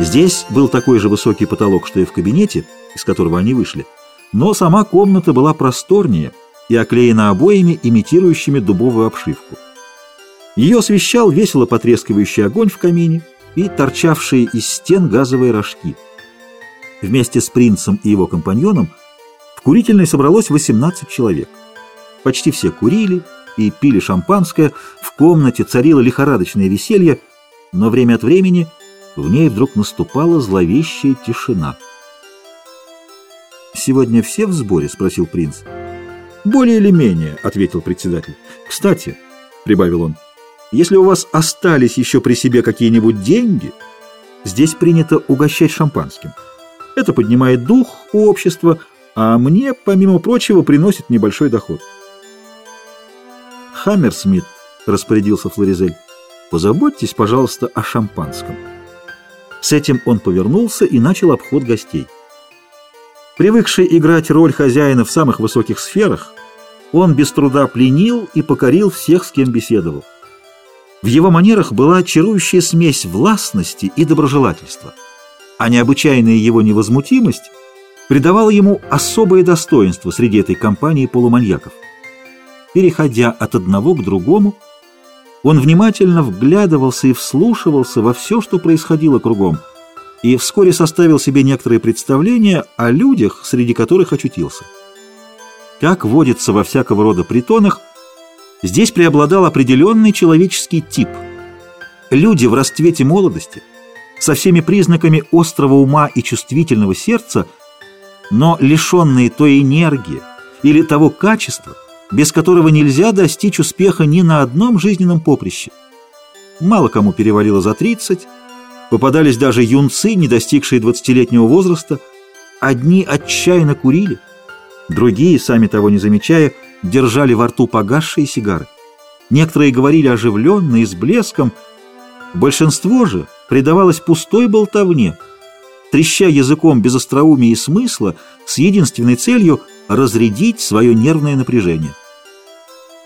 Здесь был такой же высокий потолок, что и в кабинете, из которого они вышли, но сама комната была просторнее и оклеена обоями, имитирующими дубовую обшивку. Ее освещал весело потрескивающий огонь в камине и торчавшие из стен газовые рожки. Вместе с принцем и его компаньоном в курительной собралось 18 человек. Почти все курили и пили шампанское, в комнате царило лихорадочное веселье, но время от времени в ней вдруг наступала зловещая тишина. «Сегодня все в сборе?» — спросил принц. «Более или менее», — ответил председатель. «Кстати», — прибавил он, — «если у вас остались еще при себе какие-нибудь деньги, здесь принято угощать шампанским. Это поднимает дух у общества, а мне, помимо прочего, приносит небольшой доход». «Хаммерсмит», — распорядился Флоризель, — «позаботьтесь, пожалуйста, о шампанском». С этим он повернулся и начал обход гостей. Привыкший играть роль хозяина в самых высоких сферах, он без труда пленил и покорил всех, с кем беседовал. В его манерах была чарующая смесь властности и доброжелательства, а необычайная его невозмутимость придавала ему особое достоинство среди этой компании полуманьяков. Переходя от одного к другому, он внимательно вглядывался и вслушивался во все, что происходило кругом – и вскоре составил себе некоторые представления о людях, среди которых очутился. Как водится во всякого рода притонах, здесь преобладал определенный человеческий тип. Люди в расцвете молодости, со всеми признаками острого ума и чувствительного сердца, но лишенные той энергии или того качества, без которого нельзя достичь успеха ни на одном жизненном поприще. Мало кому перевалило за 30, Попадались даже юнцы, не достигшие двадцатилетнего возраста. Одни отчаянно курили, другие, сами того не замечая, держали во рту погасшие сигары. Некоторые говорили оживленно и с блеском, большинство же предавалось пустой болтовне, треща языком без остроумия и смысла, с единственной целью разрядить свое нервное напряжение.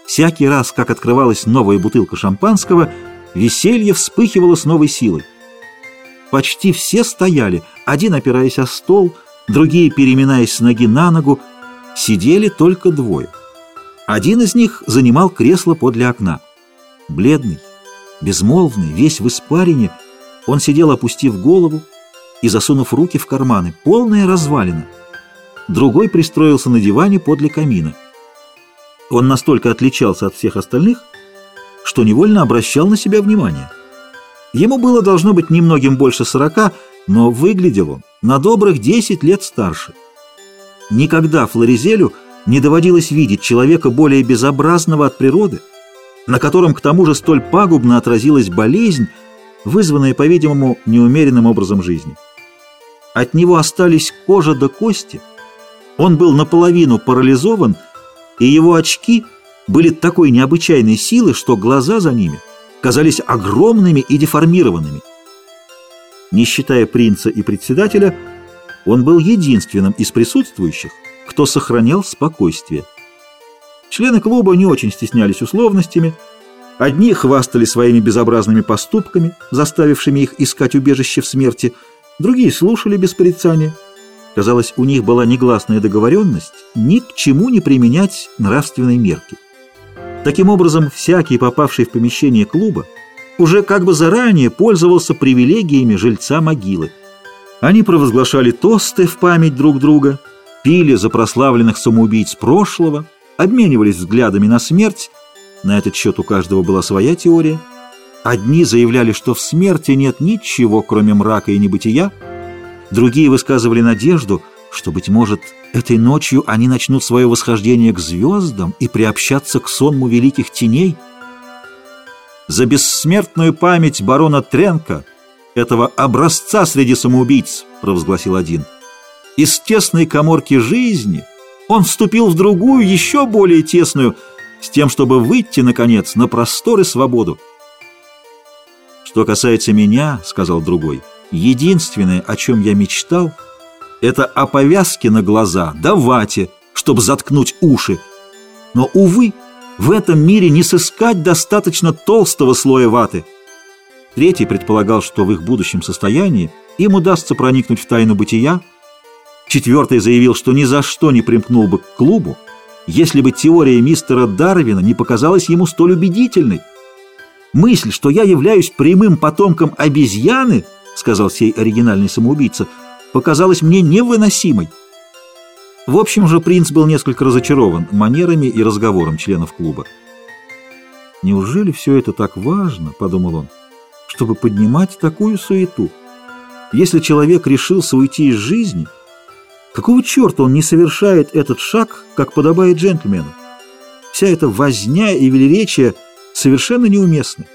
Всякий раз, как открывалась новая бутылка шампанского, веселье вспыхивало с новой силой. Почти все стояли, один опираясь о стол, другие, переминаясь с ноги на ногу, сидели только двое. Один из них занимал кресло подле окна. Бледный, безмолвный, весь в испарине, он сидел, опустив голову и засунув руки в карманы, полная развалина. Другой пристроился на диване подле камина. Он настолько отличался от всех остальных, что невольно обращал на себя внимание. Ему было должно быть немногим больше сорока, но выглядел он на добрых десять лет старше. Никогда Флоризелю не доводилось видеть человека более безобразного от природы, на котором к тому же столь пагубно отразилась болезнь, вызванная, по-видимому, неумеренным образом жизни. От него остались кожа до кости, он был наполовину парализован, и его очки были такой необычайной силы, что глаза за ними – казались огромными и деформированными. Не считая принца и председателя, он был единственным из присутствующих, кто сохранял спокойствие. Члены клуба не очень стеснялись условностями, одни хвастали своими безобразными поступками, заставившими их искать убежище в смерти, другие слушали без порицания. Казалось, у них была негласная договоренность ни к чему не применять нравственной мерки. Таким образом, всякий, попавший в помещение клуба, уже как бы заранее пользовался привилегиями жильца могилы. Они провозглашали тосты в память друг друга, пили за прославленных самоубийц прошлого, обменивались взглядами на смерть, на этот счет у каждого была своя теория. Одни заявляли, что в смерти нет ничего, кроме мрака и небытия, другие высказывали надежду – что, быть может, этой ночью они начнут свое восхождение к звездам и приобщаться к сонму великих теней? За бессмертную память барона Тренка, этого образца среди самоубийц, провозгласил один. Из тесной коморки жизни он вступил в другую, еще более тесную, с тем, чтобы выйти, наконец, на простор и свободу. «Что касается меня, — сказал другой, — единственное, о чем я мечтал — это о повязке на глаза да вате, чтобы заткнуть уши. Но, увы, в этом мире не сыскать достаточно толстого слоя ваты. Третий предполагал, что в их будущем состоянии им удастся проникнуть в тайну бытия. Четвертый заявил, что ни за что не примкнул бы к клубу, если бы теория мистера Дарвина не показалась ему столь убедительной. Мысль, что я являюсь прямым потомком обезьяны, сказал сей оригинальный самоубийца, показалась мне невыносимой. В общем же, принц был несколько разочарован манерами и разговором членов клуба. «Неужели все это так важно, — подумал он, — чтобы поднимать такую суету? Если человек решился уйти из жизни, какого черта он не совершает этот шаг, как подобает джентльмену? Вся эта возня и велеречие совершенно неуместны.